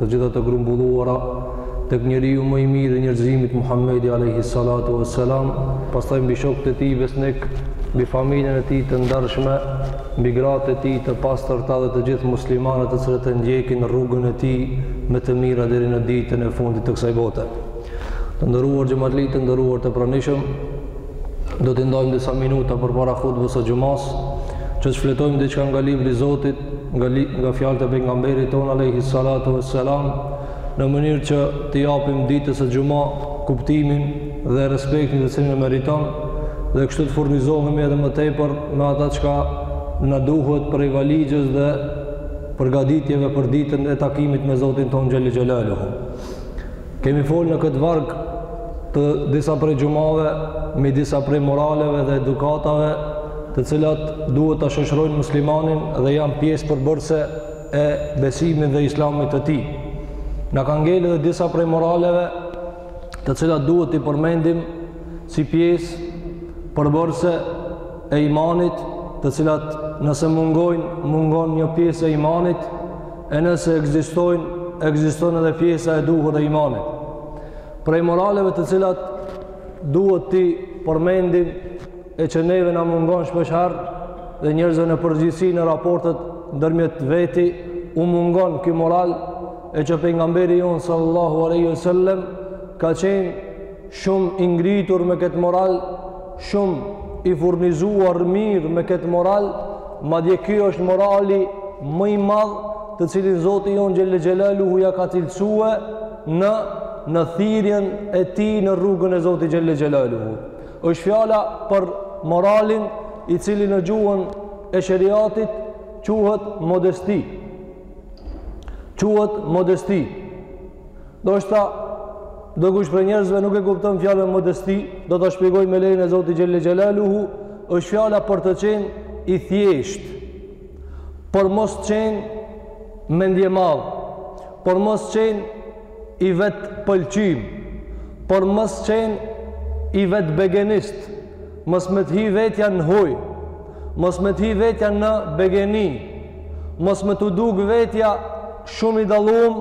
të gjitha të grumbulluara tek njeriu më i mirë i njerëzimit Muhamedi alayhi salatu wassalam, pastaj mbi shokët e tij besnikë, mbi familjen e tij të ndershme, mbi gratë e tij të pastërta dhe të gjithë muslimanët të cilët e ndjekin rrugën e tij me të mira deri në ditën e fundit të kësaj bote. Të nderuar xhematli, të nderuar të pranishëm, do t'i ndajmë disa minuta përpara hutbës së xhumasë, që të shfletojmë diçka nga libri i Zotit nga nga fjalët e pejgamberit tonë alayhi salatu vesselam në mënyrë që t'i japim ditës së xhuma kuptimin dhe respektin të cilin e meriton dhe kështu të furnizohemi edhe më tepër me ata çka na duhet prej valixhes dhe përgatitjeve për ditën e takimit me Zotin tonë xhele xhelaluhu Kemi fol në këtë varg të disa prej xhumave, mbi disa prej moraleve dhe edukatave, të cilat duhet ta shoqërojnë muslimanin dhe janë pjesë përbërëse e besimit dhe islamit të tij. Na kanë ngelë edhe disa prej moraleve, të cilat duhet t'i përmendim si pjesë përbërëse e imanit, të cilat nëse mungojnë, mungon një pjesë e imanit, E nëse ekzistojnë, ekziston edhe pjesa e duhur e imanit. Prej moraleve të cilat duhet t'i përmendim e që neve na mungon shpeshherë dhe njerëzve në përgjithësi në raportet ndërmjet veti u mungon ky moral e që pejgamberi jonë sallallahu aleyhi ve sallem ka qenë shumë i ngritur me këtë moral shumë i furnizuar mirë me këtë moral, madje ky është morali më i madh të cilin Zoti jonë xhele xhelaluhu ia ka cilësue në, në thirrjen e tij në rrugën e Zotit xhele xhelaluhu. Është fjala për moralin i cili në gjuhën e sheriatit quhet modesti. Quhet modesti. Ndoshta dokush prej njerëzve nuk e kupton fjalën modesti, do ta shpjegoj me lejen e Zotit xhele xhelaluhu, është fjala për të qenë i thjeshtë, për mos qenë mendjemadh, për mos qenë i vetëpëlqym, për mos qenë i vetëbegenist, mos me të hi vetja në hoj, mos me të hi vetja në begeni, mos me t'u duk vetja shumë i dallum,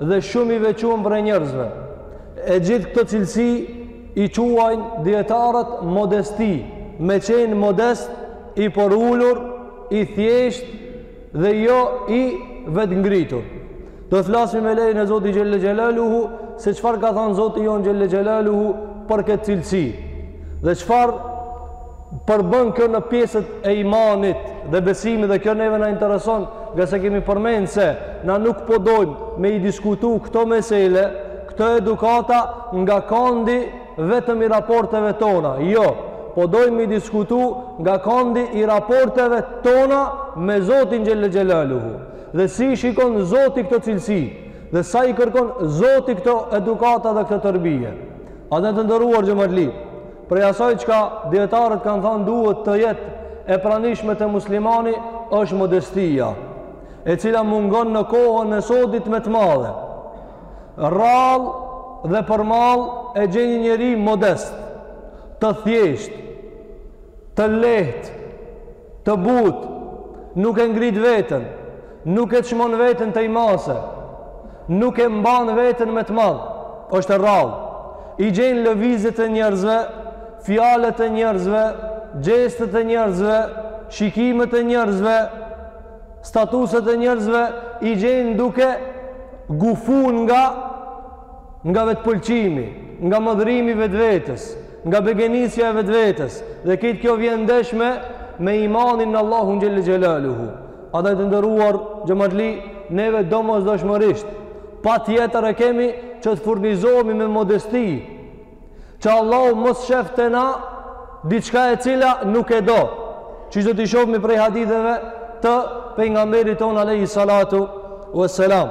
dhe shumë i veçum prej njerëzve. E gjithë këto cilësi i quajnë dijetarët modesti, me qenë modest, i përulur, i thjeshtë dhe jo i vetëngritur. Do të flasim me lejen e Zotit xhele xhelaluhu se çfarë ka thanë Zoti jonë xhele xhelaluhu për këtë cilësi dhe çfarë përbën kjo në pjesët e imanit dhe besimit dhe kjo neve na intereson ngase kemi përmend se na nuk po dojmë me i diskutu këto mesele, këto edukata nga kandi vetëm i raporteve tona, jo, po dojmë me i diskutu nga kandi i raporteve tona me Zotin xhele xhelaluhu dhe si i shikon Zoti këto cilësi dhe sa i kërkon Zoti këto edukata dhe këto terbije. E dhe të nderuar xhematli, Prej asaj çka dijetarët kanë thanë duhet të jetë e pranishme te muslimani është modestia, e cila mungon në kohën e sodit me të madhe. Rrallë dhe për mall e gjen një njeri modest, të thjeshtë, të lehtë, Të butë, nuk e ngrit veten, nuk e çmon veten tej mase, nuk e mban veten me të madh, është e rrallë. I gjen lëvizjet e njerëzve, fjalët e njerëzve, gjestet e njerëzve, shikimet e njerëzve, statuset e njerëzve, i gjen duke gufun nga nga vetëpëlqimi, nga madhërimi i vetvetes, Nga begenisja e vetvetes dhe këtë kjo vjen ndesh me imanin në Allahun xhele xhelaluhu. E dhe të nderuar xhematli neve domosdoshmërisht patjetër e kemi që të furnizohemi me modesti që Allahu mos shef te na diçka e cila nuk e do që që do t'i shofmi prej haditheve të pejgamberit tonë alejhi salatu ve selam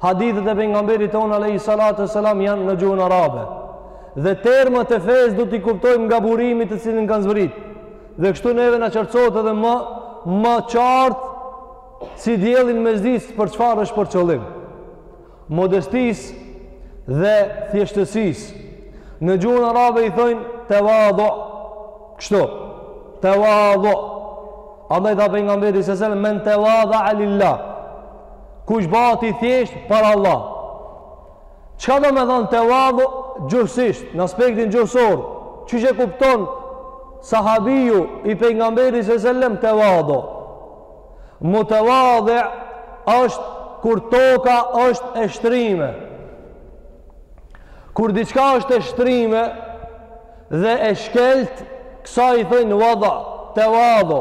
Hadithet e pejgamberit tonë alayhi salatu wasalam janë në gjuhën arabe. Dhe termat e fesë do t'i kuptojmë nga burimi te cili kanë zbrit. Dhe kështu neve na qartësohet edhe më ma qartë si dielli në mesditë për çfarë është për qëllim. Modestisë dhe thjeshtësisë. Në gjuhën arabe i thojnë tawadu. Kështu. Tawadu. Andaj tha pejgamberi sallallahu alaihi wasallam men tawadha lillah Kush bahet i thjeshtë për Allah? Çka domethanë tewadhu gjuhësisht, në aspektin gjuhësor? Qysh e kupton sahabiu i pejgamberit sallallahu alajhi wasallam tewadhu? Mutawadhi është kur toka është e shtrime. Kur diçka është e shtrime, dhe e shkelt kësaj i thojnë vada tevadu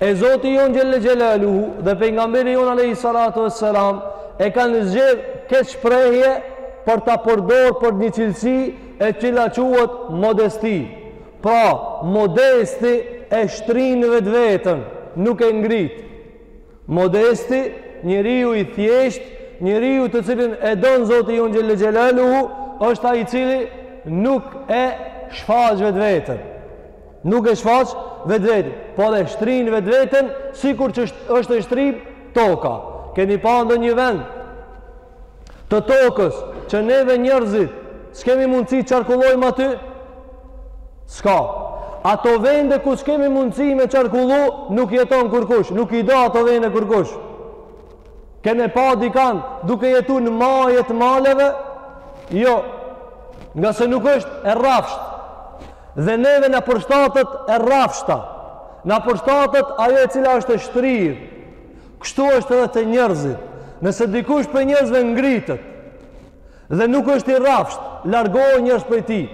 e zoti jonë xhele xhelaluhu dhe pejgamberi jonë alejhi salatu ve selam e kanë zgjedh këtë shprehje për ta përdor për një cilësi e cila quhet modesti pra modesti e shtrin vetveten nuk e ngrit Modesti, njeriu i thjeshtë, njeriu të cilin e don Zoti jonë xhel-le xhelaluhu, është ai i cili nuk e shfaq vetveten. Nuk e shfaq vetveten, por e shtrin vetveten sikur që është e shtrirë toka. Keni pa ndonjë vend të tokës që neve njerëzit s'kemi mundësi qarkullojmë aty s'ka ato vende ku s'kemi mundësi me qarkullu nuk jeton kurkush nuk i do ato vende kurkush keni pa dikand duke jetu në majet e maleve jo ngase nuk është e rrafshtë dhe neve na përshtatet e rrafshta na përshtatet ajo e cila është e shtrirë Kështu është edhe te njerëzit. Nëse dikush prej njerëzve ngritet dhe nuk është i rrafshtë, largohen njerëz prej tij.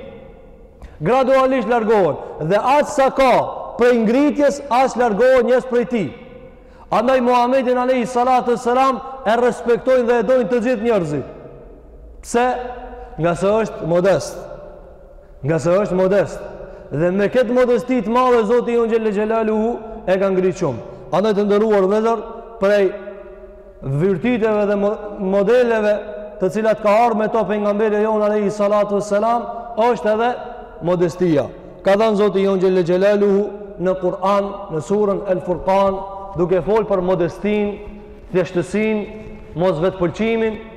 Gradualisht largohen dhe aq sa ka prej ngritjes, aq largohen njerëz prej tij. Andaj Muhamedin alejhi salatu ue selam e respektojnë dhe e dojnë të gjithë njerëzit. Pse? Ngase është modest. Ngase është modest. Dhe me këtë modesti të madhe Zoti jonë xhel-le xhelaluhu e ka ngrit shumë. Andaj të nderuar vëllezër prej virtyteve dhe modeleve të cilat ka ardhur me to pejgamberi jonë alejhi salatu ue selam është edhe modestia. Ka thanë Zoti jonë xhel-le xhelaluhu në Kur'an, në surën El Furkan, duke fol për modestinë, thjeshtësinë, mosvetëpëlqimin,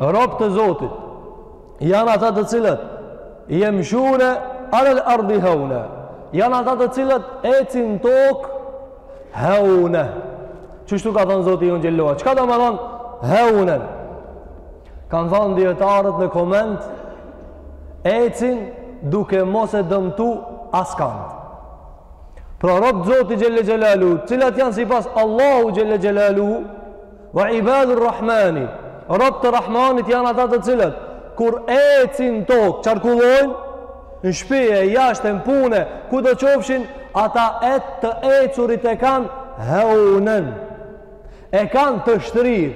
Robtë e Zotit janë ata të cilët jemshune alel erdi heune. Janë ata të cilët ecin n'tokë heune. Qështu ka thanë Zoti jonë xhel-le. Çka domethanë heune? Kanë thanë dijetarët në koment ecin duke mos e dëmtu askand. Pra robtë e Zotit xhel-le xhelaluhu, cilët janë sipas Allahut xhel-le xhelaluhu, Ue ibadur rahmani, robtë e Rahmanit janë ata të cilët kur ecin n'tokë, qarkullojnë në shpi e jashtë në punë, kudo qofshin, ata të ecurit e kanë heunen. E kanë të shtrirë.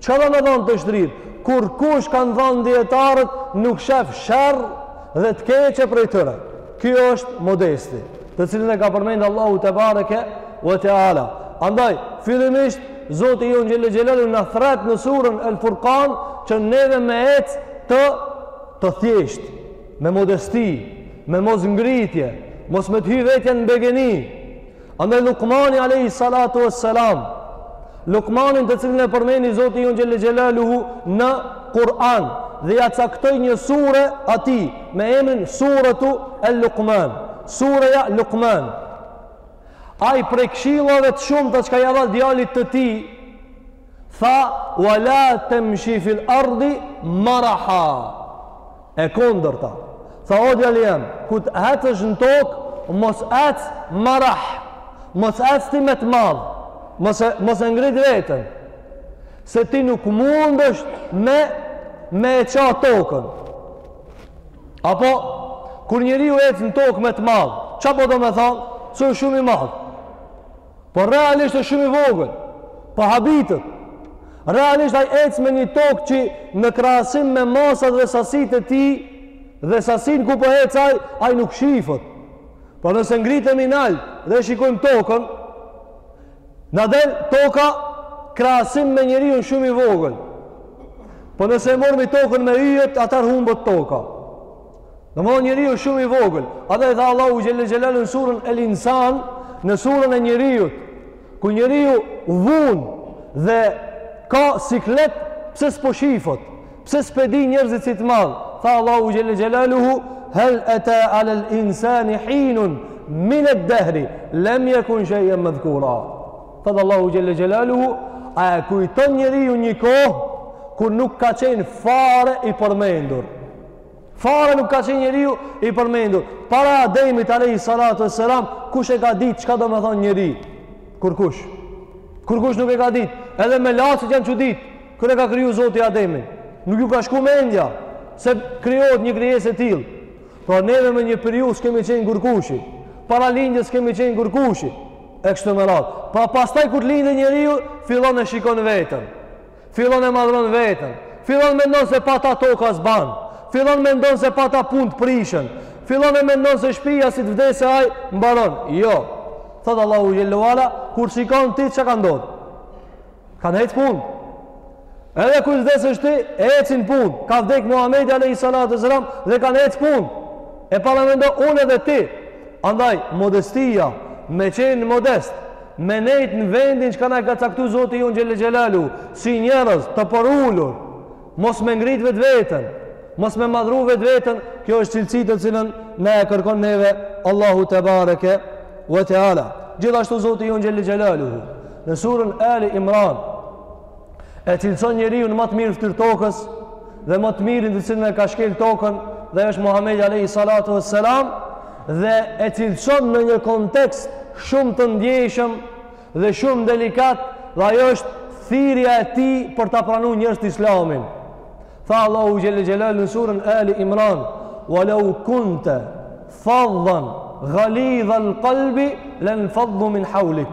Çka domethanë të shtrirë? Kurkush, kanë thanë dijetarët, nuk sheh sherr dhe të keqe prej tyre. Kjo është modesti. të cilën e ka përmend Allahu tebareke ue teala. Andaj, fillimisht, Zoti jonë xhel-le xhelaluhu na thrret në surën El Furkan që neve me ec të, të thjeshtë, me modesti, me mosngritje, mos me të hy vetja në begeni. Andaj, Lukmani a.s. Lukmanin të cilin e përmeni Zoti jonë xhele xhelaluhu në Kur'an dhe ia caktoi një sure atij me emrin suretu el Lukman sureja Lukman ai prej këshillave të shumta çka ia dha djalit të tij tha wala temshi fil ardi maraha E kundërta. Tha o djali jem, kur të ecësh në tokë, mos ec marah, mos ec ti me të madh, mos e, mos e ngrit veten, se ti nuk mundesh me, me e ça tokën. Apo, kur njeriu ec në tokë me të madh, ça po do me thonë, që shumë i madh, Po realisht është shumë i vogël. Po habitet. Realisht ai ec me një tokë që në krahasim me masat dhe sasitë e tij dhe sasinë ku po ec ai, ai nuk shifet. Po nëse ngritemi nal dhe shikojmë tokën, na del toka krahasim me njeriun shumë i vogël. Po nëse mormi tokën me yjet, atëherë humbet toka. Domethënë njeriu shumë i vogël, andaj tha Allahu xhele xhelaluhu në suren el Insan, në suren e njeriut, kur njeriu vun dhe ka siklet, pse s'po shifet, pse s'pe di njerëzit si të madh, tha Allahu xhele xhelaluhu, hel eta alel insani hinun, mined dehri, lem jekun shej'en medhkura. Tha Allahu xhele xhelaluhu, a e kujton njeriu një kohë, kur nuk ka qenë fare i përmendur. Fare nuk ka qenë njeriu i përmendur. Para Ademit alayhi salatu wassalam, kush e ka ditë çka do me thonë njeri? Kurkush. Kurkush nuk e ka ditë. Edhe melaqet janë çudit. Kur e ka kriju Zoti Ademin, nuk ju ka shku mendja se krijohet një krijesë e tillë. Pra neve me një periudhë s'kemi qenë kurkushi. Para lindjes s'kemi qenë kurkushi. E kështu me radhë. Pra pastaj kur lind njeriu, fillon e shikon veten. Fillon e madhron veten. Fillon mendon se pa ta toka s'ban. Fillon mendon se pa ta punët prishen. Fillon e mendon se shtëpia si të vdesë ai mbaron. Jo. Thot Allahu xhele ue ala, kur shikon ti çka ka ndodh. Kanë ec punë. Edhe kur të vdesësh ti, ecin punë. Ka vdek Muhamedi alayhi salatu wasalam dhe kanë ec punë. E paramendo unë dhe ti. Andaj modestia, me qenë modest, Me nejt në vendin çka na e ka caktu Zoti jonë xhele xhelaluhu, si njerëz të përulur, mos me ngrit vetveten, mos me madhru vetveten, kjo është cilësi të cilën na e kërkon neve Allahu tebareke ve teala. Gjithashtu Zoti jonë xhele xhelaluhu, në suren Ali Imran, e cilëson njeriun ma të mirë fytyrë tokës dhe ma të mirin të cilën e ka shkel tokën dhe është Muhamedi alayhi salatu wassalam dhe e cilëson në një kontekst shumë të ndjeshëm dhe shumë delikat dhe ajo është thirrja e tij për ta pranuar njerëzit Islamin. Tha Allahu xhele xhelaluhu në surën Ali Imran, "Wa law kunta fadhan ghalidhal qalbi lan fadhu min hawlik."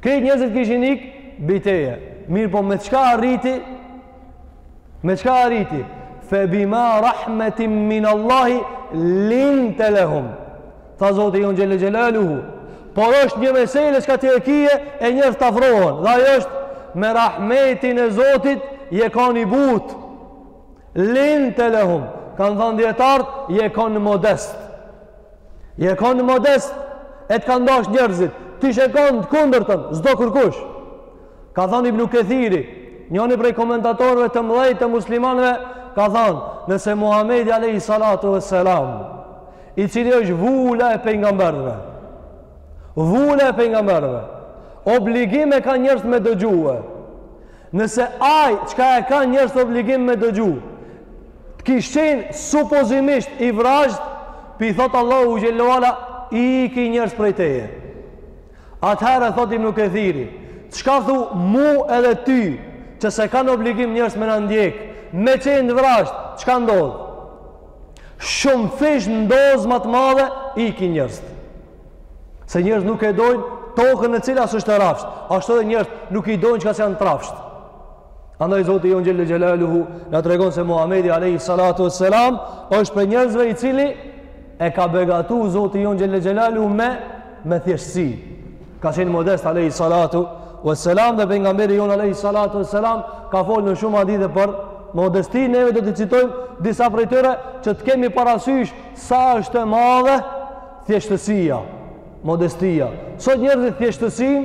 Krejt njerëzit kishin ik prej teje. Mirëpo me çka arriti? Me çka arriti? Fe bima rahmetin min Allahi linte lehum. Tha Zoti jonë xhele xhelaluhu. Por është një mesele çka ti e kije e njerëzt afrohen. Dhe ajo është me rahmetin e zotit je kon i butë. Linte lehum. Kanë thënë dijetarët je kon modest. Je konë modest, e të kanë dash njerëzit, t'ishe konë të kundërtën, s'do kërkush. Ka thonë Ibn Kethiri, njëni prej komentatorëve të mdhej të muslimanve, ka thonë, nëse Muhammedi Alejhi Salatu ue Selam, i cili është vula e pejgamberëve, vula e pejgamberëve, obligim e kanë njerëz me dëgjue, nëse aj, çka e kanë njerëzt obligim me dëgjue, të kish qenë supozimisht i vrazhd pi thot Allahu xhele ue ala ikin njerëz prej teje atëherë thot Ibnu Kethiri çka thu mu edhe ty që s'e kanë obligim njerëzt me na ndjek me qenë të vrazhd çka ndodh shumëfish n'dozë ma të madhe ikin njerëzt se njerëz nuk e dojnë tokën e cila s'është e rafshtë ashtu edhe njerëz nuk i dojnë çka s'janë të rafshtë Andaj Zoti jonë xhele xhelaluhu na tregon se Muhamedi Alejhi Salatu ue Selam është prej njerëzve i cili e ka begatu Zoti jonë xhele xhelaluhu me, me thjeshtësi. Ka qenë modest Alejhi Salatu ue Selam dhe pejgamberi jonë Alejhi Salatu ue Selam ka folë në shumë hadithe për modesti. Neve do t'i citojmë disa prej tyre që të kemi parasysh sa është e madhe thjeshtësia, modestia. Sot njerëzit thjeshtësinë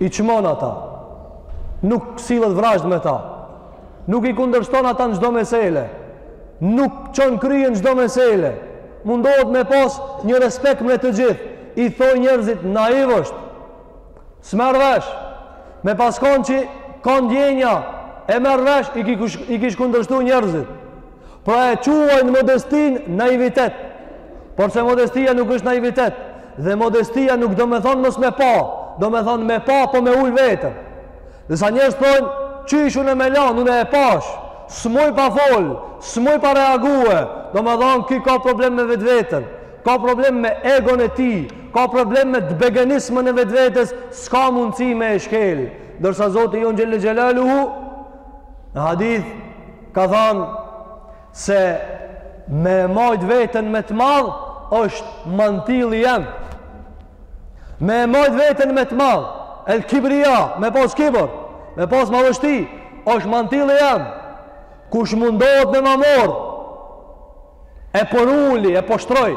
i çmon ata, nuk sillet vrazhd me ta, nuk i kundërshton ata në çdo mesele, nuk çon kryen n'çdo mesele, mundohet me pas një respekt me të gjithë, i thojn njerëzit naiv është. S'merr vesh. Me pas kon që ka ndjenja e merr vesh i kish kundërshtu njerëzit. Pra e quajnë modestinë naivitet. Porse modestia nuk është naivitet. Dhe modestia nuk domethonë mos me pa. Domethonë me pa po me ul veten. Disa njerëz thonë, qysh unë e me lanë, unë e pashë. S'muj pa folë, s'muj pa reague. Domethonë, ky ka problem me vetveten. Ka problem me egon e tij. Ka problem me të begenismën e vetvetes. S'ka mundësi me e shkelë. Ndërsa Zoti jonë xhelle xhelaluhu, në hadith, Ka thanë se me majtë veten me të madh është mantili jem. Me majtë veten me të madh, el kibrija, me pas kibër, me pas madhështi, është mantili jem. Kush mundohet me ma marrë, e përuli, e poshtroj,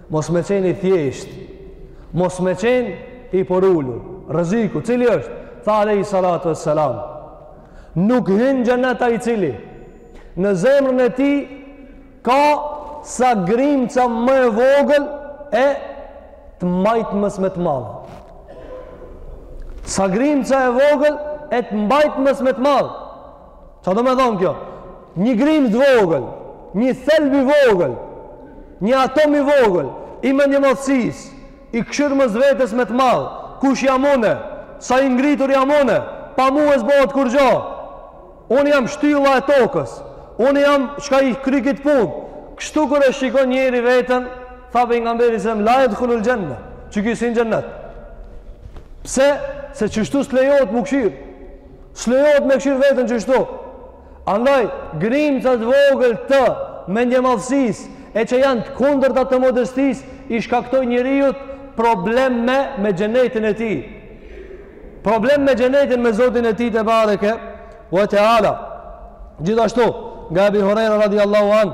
Mos me qenë i thjeshtë, mos me qenë i përulur, rreziku, cili është, tha alejhi salatu ve selam, nuk hyn n'xhenet ai i cili, në zemrën e tij, ka sa grimca më e vogël, e të majtmes me të madh. Sa grimca e vogël, e të majtmes me të madh. Ça domethonë kjo? Një grimë të vogël, një thelb i vogël, një atom i vogël, i mendjemadhësisë, i kshyrmes vetes me të madh, kush jam une, sa i ngritur jam une, pa mue s'bohet kurgjo, unë jam shtylla e tokës, unë jam çka e kry këtë punë, kështu kur e shikon njeri veten, tha Pejgamberi se më lajet këllur gjenne, qeky s'hin n'xhennet. Pse? Se qeshtu s'lejohet m'u kshyrë, S'lejohet me kshyrë veten qeshtu. Andaj, grimcat e vogël të mendjemadhësisë e që janë të kundërta të modestisë, i shkaktojnë njeriut probleme me xhenetin e tij. Problem me xhenetin me Zotin e tij tebareke ve teala. Gjithashtu, nga Ebi Hurejra radiallahu anh,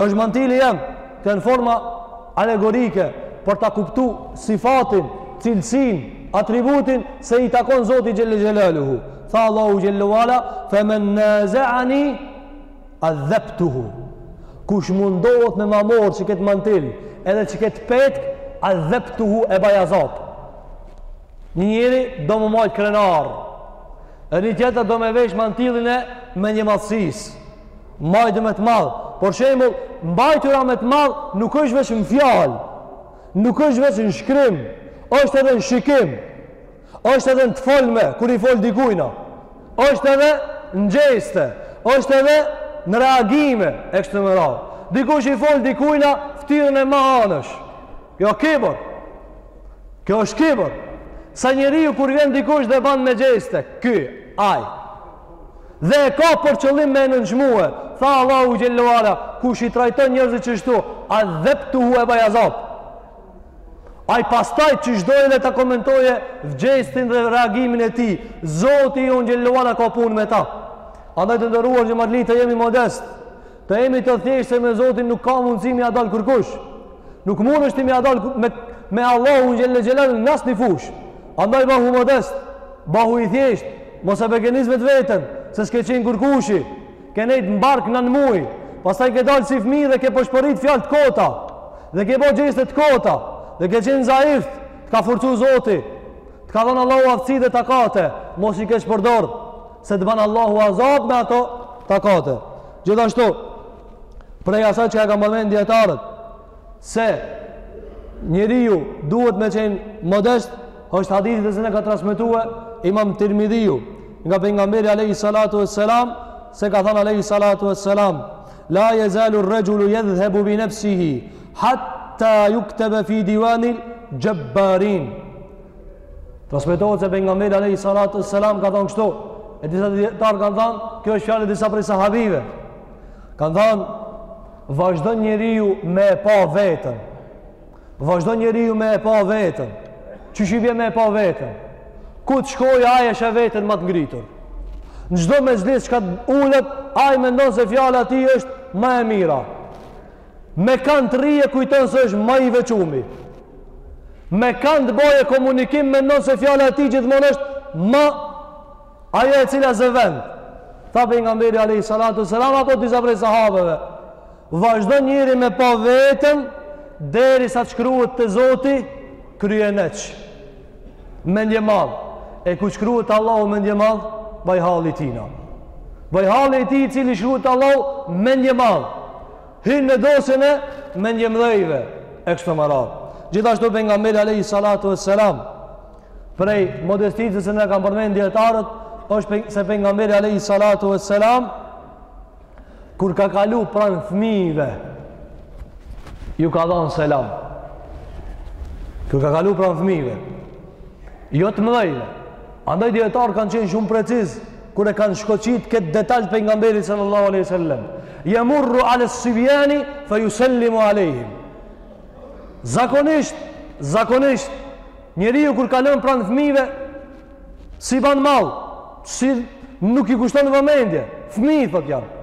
është mantili jem këto janë forma alegorike për ta kuptu sifatin cilësinë atributin se i takon Zotit xhelle xhelaluhu tha Allahu xhelle ve ala fe men nazeani adhebtuhu kush mundohet me ma marrë qekëtë mantil edhe qekëtë petk adhebtuhu e baj azab njëri do m'u majtë krenar e një tjetër do me vesh mantilin e mendjemadhësisë Mbajtur me të madh. Për shembull, mbajtura me të madh nuk është veç në fjalë, nuk është veç në shkrim, është edhe në shikim, është edhe në të folme, kur i fol dikujna, është edhe në gjeste, është edhe në reagime, e kështu me radhë. Dikush i fol dikujna, ftyrën e ma anësh. Kjo kibër. Kjo është kibër. Sa njeriu kur vjen dikush dhe ban me gjeste, ky, aj, dhe e ka për qëllim me e nënçmue, tha Allahu xhele ue ala, kush i trajton njerëzit qështu, adhebtuhu, e baj azab. Ai pastaj qysh dojë le ta komentojë gjestin dhe reagimin e tij, Zoti ynë xhele ue ala ka punë me ta. Andaj të nderuar xhematli të jemi modest, Të jemi të thjeshtë se me Zotin nuk ka mundësi me ia dalë kërkush. Nuk mundesh ti me ia dalë me, me Allahun xhele ue ala në asnjë fushë. Andaj bahu modest, bahu i thjeshtë, mos e begenis vetveten, se s'ke qenë kërkushi, ke nejtë n'bark nanë muj, pastaj ke dalë si fmi dhe ke pëshpërit fjalë të kota, dhe ke bo gjeste të kota, dhe ke qenë zaif, të ka forcu Zoti, Të ka dhanë Allahu aftësi dhe takate, mos i keqpërdor, se të ban Allahu azab me ato takate. Gjithashtu, prej asaj çka e kanë përmend dijetarët, se njeriu duhet me qenë modest, është hadithi e se na e ka transmetue imam Tirmidhiu, nga Pejgamberi alejhi salatu ue selam, se ka thanë alejhi salatu ue selam, la jezalu rregjulu jedhëhebu bi nefsihi, Hatta yuktaba fi diwanil jabbarin. Transmetohet se pejgamberi alayhi salatu wassalam ka thënë kështu, e disa dijetarë kanë thënë, kjo është fjalë e disa prej sahabive. Kanë thënë vazhdon njeriu me e pa veten. Vazhdon njeriu me e pa veten. Qysh i vjen me e pa veten? Ku të shkojë, ai e sheh veten ma të ngritur. Në çdo mexhlis që ka të ulet, ai mendon se fjala e tij është ma e mira. Me kan të rrijë kujton se është ma i veçumi. Me kan të bajë komunikim mendon se fjala e tij gjithmonë është ma ajo e cila zë vend. Tha Pejgamberi alejhi salatu ue selam apo disa prej sahabeve. Vazhdon njeri me pa veten derisa të shkruhet te Zoti kryeneç. Mendjemadh. E kur shkruhet te Allahu mendjemadh, vaj halli i tina. Vaj halli i tij i cili shkruhet te Allahu mendjemadh. Hyn në dosjen e mendjemdhejve. E kështu me radhë. Gjithashtu Pejgamberi alejhi salatu ue selam. Prej modestisë se na e kanë përmend dijetarët, është se Pejgamberi alejhi salatu ue selam, kur ka kalu pranë fëmijëve ju ka dhanë selam kur ka kalu pranë fëmijëve jo të mëdhejve andaj dijetarët kanë qenë shumë preciz kur e kanë shkoqit këtë detalj Pejgamberi sallallahu alejhi ue selem jemurru ales-sibjani fe jusel-limu alejhim zakonisht zakonisht Njeriu kur kalon pranë fëmijëve, s'i ban mall, si nuk i kushton vëmendje. Fëmijë thotë janë.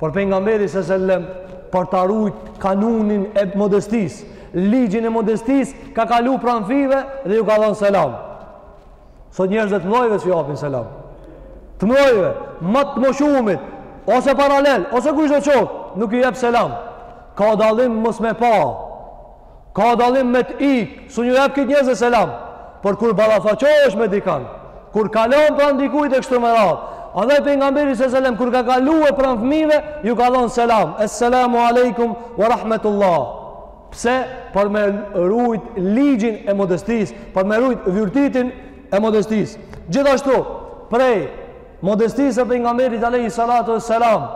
Por pejgamberi sa selam për ta rujt kanunin e modestisë, ligjin e modestisë, ka kalu pranë fëmijëve dhe ju ka dhënë selam. Sot njerëzve të mëdhojve s'i japin selam. Të mëdhojve, më të moshumit, ose paralel, ose kushdo qoftë, nuk i jep selam. Ka dallim mos me pa. Ka dallim me të ik, s'un ju jep krejt njerëzve selam. Por kur ballafaqohesh me dikan, kur kalon pranë dikujt e kështu me radhë, edhe pejgamberi se selam, kur ka kalu pranë fmive, ju ka dhonë selam. Esselamu alaikum wa rahmetullah. Pse? Për me rujt ligjin e modestisë, për me rujt virtytin e modestisë. Gjithashtu, prej modestisë e pejgamberit alejhi salatu ve selam,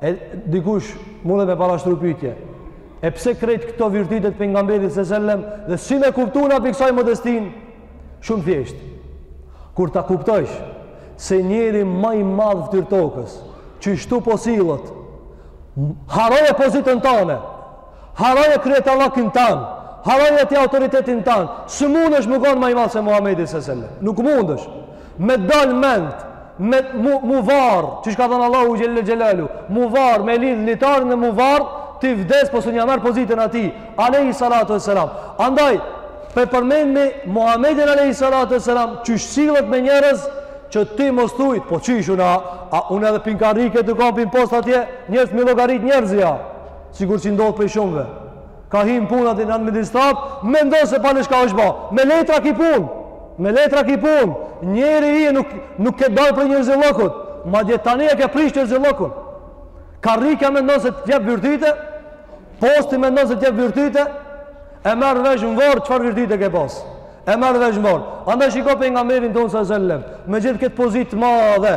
E dikush mund me parashtru pytje. E pse krejt këto virtytet pejgamberit se sellem dhe si me kuptu na prej kësaj modestinë? Shumë thjesht. Kur ta kuptojsh se njeri ma i madh n'ftyrë tokës, kështu po sillet, harroje pozitën tane, harroje kryetarllakin tan, harroje ti autoritetin tan, s'mundesh ti me konë ma i madh se Muhammedi se sellem. Nuk mundesh. me dal mend, me mu, mu var, qysh ka thënë Allahu xhele xhelaluhu, mu var, me lidh litarin edhe mu var, ti vdes, po s'un ja merr pozitën atij, Alejhi Salatu ve Selam. Andaj, pe përmendmi Muhammedin Alejhi Salatu ve Selam, qysh sillet me njerëz, që ti mos thuj, po qysh unë, a unë edhe pin karrike të kam pin post atje, njerëz m'i llogarit njerëzia, sikur që ndodh prej shumëve. Ka hi në punë aty në administratë, mendon se pale çka është ba. Me letra ki punë, me letra ki punë, njeri je, nuk, nuk ke dalë prej njerëzillëkut, madje tani e ke prish njerëzillëkun. Karrika mendon se të jep virtyte, posti mendon se të jep virtyte, e merr vesh në vorr, çfarë virtyte ke pas? E merr vesh në vorr. Andaj shiko pejgamberin tonë se selem, me gjithë këtë pozitë t'madhe,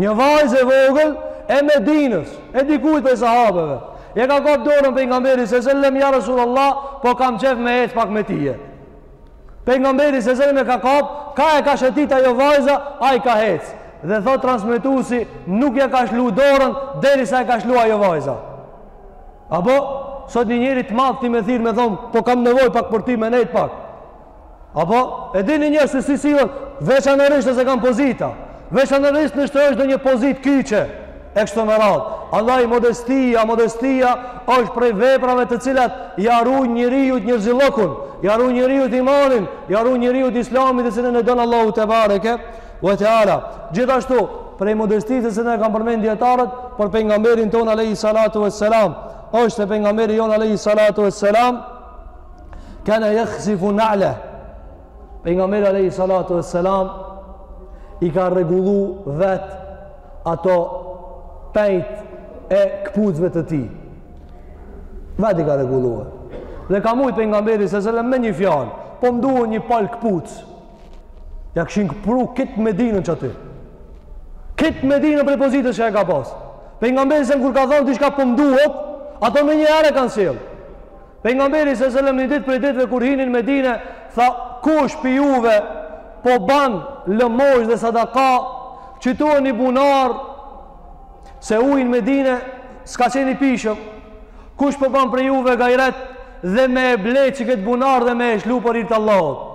Një vajzë e vogël e Medinës, e dikujt prej sahabeve. Ja ka kap dorën pejgamberit se selam ja Resulullah, po kam qef me ecë pak me tije. Pejgamberi se selam e ka kap, ka e ka shëtit ajo vajza, ai ka ec. Dhe thot transmetuesi, nuk ja ka shlu dorën derisa e ka shlu ajo vajza. Apo sot një njeri të madh ti me thirr me thon, po kam nevojë pak për ti me nejt pak. Apo, e dini njerëz se si sillen, veçanërisht nëse kanë pozita, veçanërisht nëse është ndonjë pozitë kyçe, e kështu me radhë. Andaj, modestia, modestia është prej veprave të cilat ja ruj njeriut njerëzillëkun, ja ruj njeriut imanin, ja ruj njeriut islamin të cilën e don Allahu tebareke ve teala. Gjithashtu, prej modestisë të cilën e kanë përmend dijetarët, për pejgamberin tonë, alejhi salatu ve selam, është se pejgamberi jonë, alejhi salatu ve selam, Kane jahsifu na'le. Pejgamberi alejhi salatu ve selam, i ka rregullu vet ato penjt e këpucve të tij. Vet i ka rregullu. Dhe ka mujtë pejgamberi s.a.s. me një fjalë. Po mduhen një palë këpucë. Ja kishin pru këtë medinën qaty. Këtë medinën prej pozitës që e ka pasë. Pejgamberi s.a.s. kur ka thonë diçka po mduhet, ato menjëherë kanë sjellë. Pejgamberi s.a.s. një ditë prej ditëve kur hinin në Medinë, tha: "Kush pi juve po ban lëmosh dhe sadaka, qitu o ni bunar se uji në Medinë s'ka qenë i pijshëm. Kush po ban prej juve gajret dhe me e ble qikët bunar dhe me e shlu për hir të Allahut?"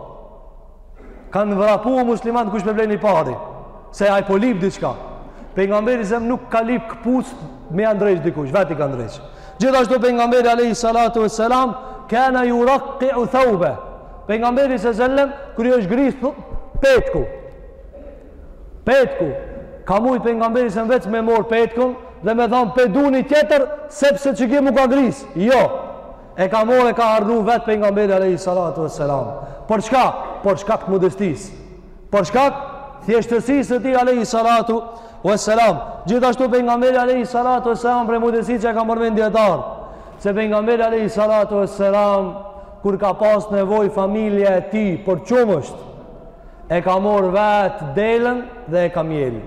Kanë vrapu muslimanët kush me ble i pari. Se ai po lip diçka. Pejgamberi s.a.s. nuk ka lip këpucët me ja ndreq dikush. Vet i ka ndreq. Gjithashtu pejgamberi alejhi salatu ve selam kana jurakiu thaube. Pejgamberi s.a.s. kur i është gris petku. Petku. Ka mujtë pejgamberi s.a.s. veç me mor petkun dhe me than pe du ni tjetër sepse qiky m'u ka gris. Jo. E ka morë e ka arnu vet pejgamberi alayhi salatu wassalam. Për çka? Për shkak të modestisë. Për shkak thjeshtësisë së tij alayhi salatu wassalam. Gjithashtu pejgamberi alayhi salatu wassalam prej modestisë që e ka, përmendin dijetarët. Se pejgamberi alayhi salatu wassalam kur ka pas nevojë familja e tij për qumësht, e ka morë vetë delen dhe e ka mjel.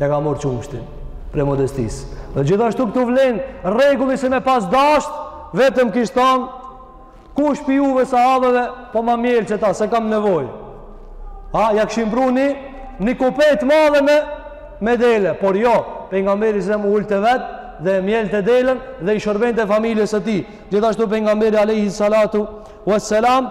Ja ka morë qumështin, prej modestisë. Dhe gjithashtu këtu vlen rregulli se me pas dasht, vetëm kish than, kush pi juve sahabeve, po ma mjel qeta, se kam nevojë. A, ja kishin pru një, një kope të madhe me, me dele, por jo, pejgamberi s.a.s. u ulte vetë, dhe mjelte delen dhe i shërbente familjes së tij. Gjithashtu pejgamberi alejhi salatu ve selam,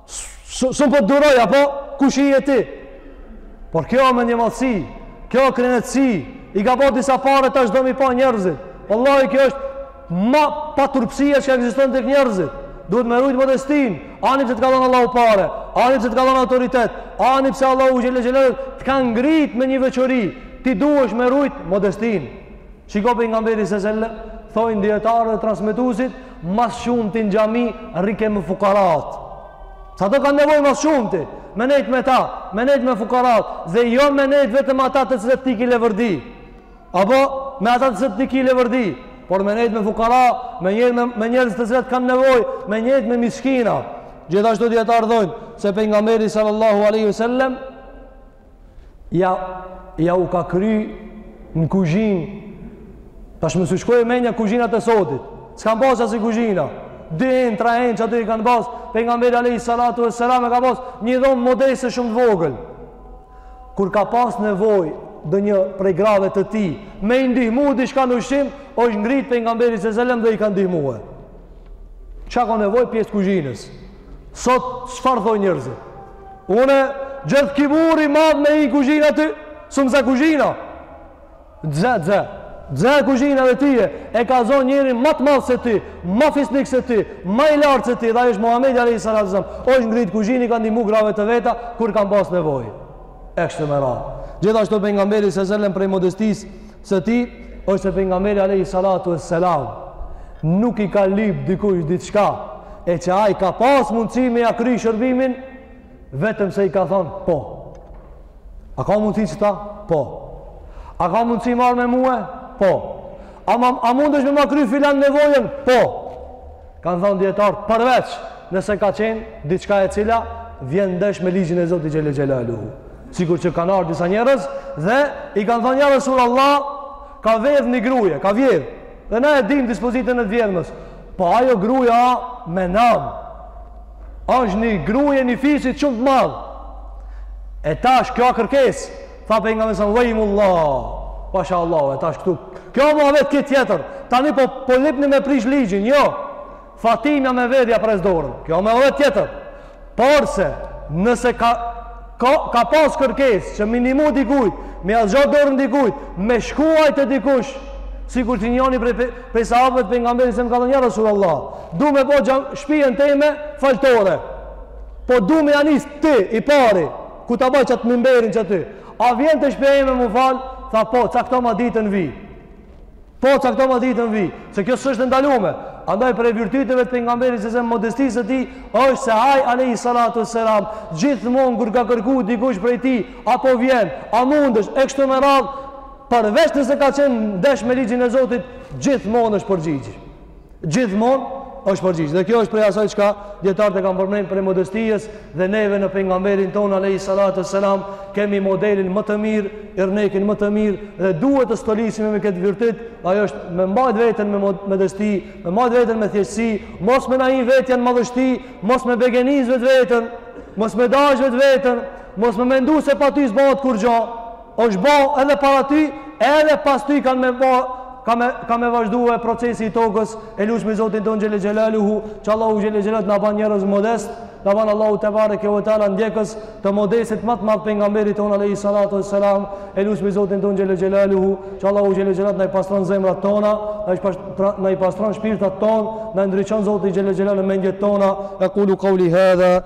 S'mun po t'duroj, apo kush je ti? Por kjo mendjemadhësi, kjo krenetësi, i ka ba disa pare tash do mi pa njerëzit. Vallahi kjo është ma paturpësia çka ekziston te njerëzit. Duhet me rujtë modestinë, ani pse të ka dhënë Allahu pare, ani pse të ka dhënë autoritet, ani pse Allahu xhele xhele, të ka ngrit me një veçori, ti duhesh me rujtë modestinë. Shiko pejgamberi s.a.s., thojnë dijetarët dhe transmetuesit, Ma së shumti në xhami, rrike me fukarat. Se ato kanë nevojë ma së shumti, me nejtë me ta, me nejtë me fukarat, dhe jo me nejtë vetëm ata të cilët ti ki levërdi. Apo, me ata të cilët ti ki levërdi. Por me nejtë me fukarat, me, njer, me, me njerëz të cilët kanë nevojë, me nejtë me miskina. Gjithashtu dijetarët thojnë, se pejgamberi sallallahu aleyhi sallem, ja, ja u ka kry në kuzhin tash mos ju shkojë menja kuzhinat e sotit s'kan pas asi kuzhina dy enë, tre enë që aty i kanë pas pejgamberi alejhi salatu ue selam e ka pas një dhomë modeste shumë të vogël kur ka pas nevojë donjë prej grave të tij me i ndihmu diçka në ushqim është ngrit pejgamberi alejhi selam dhe i ka ndihmu e çka ka nevojë pjesë kuzhinës Sot çfarë thonë njerëzit? Unë gjithë ky burri i madh me hi n'kuzhinë aty, s'um ze kuzhina. T'ze, t'ze, t'ze kuzhina edhe tye, e ka zonë njerin ma të madh se ti, ma fisnik se ti, ma i lartë se ti, dhe ai është Muhammedi alejhi salatu selam, është ngrit n'kuzhinë, ka ndihmu grave të veta, kur kanë pas nevojë. E kështu me radhë. Gjithashtu pejgamberi alejhi selam prej modestisë, së tij është se pejgamberi alejhi salatu ue selam nuk i ka lip dikush diçka e që ai ka pas mundësi me ja kry shërbimin vetëm se i ka thonë po a ka mundësi qeta? po a ka mundësi marrë me mue? po a, ma, a mundesh me ma kry filan nevojën? po Kanë thënë dijetarët përveç nëse ka qenë diçka e cila vjen ndesh me ligjin e Zotit xhele xhelaluhu. Sikur që kanë ardh disa njerëz dhe i kanë thënë ja Resul Allah ka vjedh një gruje, ka vjedh. Dhe na e dimë dispozitën e të vjedhmes. Po ajo gruja me nam. Është një gruje e një fisit shumë të madh. E tash kjo kërkesë Tha pejgamberi alejhi selam uejmullah. Pasha Allahu, e tash këtu. Kjo muhabet tjetër. Tani po po lipni me prish ligjin, jo. Fatimja me vjedh ja pres dorën. Kjo muhabet tjetër. Porse, nëse ka ka ka pas kërkesë që me i ndihmu dikujt, me ia zgjat dorën dikujt, me shku ai te dikush, sikur te njoni prej prej sahabëve të pejgamberit alejhi selam i ka thënë ja Rasulullah, du me bë shtëpinë time faltore. Po du me ia nis ti i pari, Ku ta baj qatë mimberin qaty? A vjen te shpija jeme m'u falë? Tha po, caktoma ditën vi. Po, caktoma ditën vi. Se kjo s'është e ndalume. Andaj prej virtyteve të pejgamberit alejhi selam modestisë së tij, është se ai alejhi salatu ue selam, gjithmonë kur ka kërku dikush prej tij, a po vjen, a mundesh, e kështu me radhë, përveç nëse ka qenë ndesh me ligjin e Zotit, gjithmonë është përgjigj. Gjithmonë është përgjigj. Dhe kjo është prej asaj çka dijetarët e kanë përmendur prej modestisë dhe neve në pejgamberin tonë alejhi salatu selam kemi modelin më të mirë, yrnekin më të mirë dhe duhet të stolisemi me këtë virtyt, ajo është me mbajt veten me modesti, me mbajt veten me thjeshtësi, mos me ndi veten në madhështi, mos me begenis vetveten, mos me dash vetveten, mos me mendu se pa ty s'bëhet kurrgjë. Është ba edhe para ty, edhe pas ty kanë me ba, ka me, ka me vazhdue procesi i tokës, e lusmi Zotin tonë xhele xhelaluhu, që Allahu xhele xhelaluhu të na ban njerëz modest, na ban Allahu tebareke ue teala ndjekës të modestit ma të madh, pejgamberit tonë, alejhi salatu ue selam, e lusmi Zotin tonë xhele xhelaluhu, që Allahu xhele xhelaluhu të na i pastron zemrat tona, na i pastron shpirtat tonë, na i ndriçon Zoti xhele xhelaluhu mendjet tona, ekulu kauli hadha,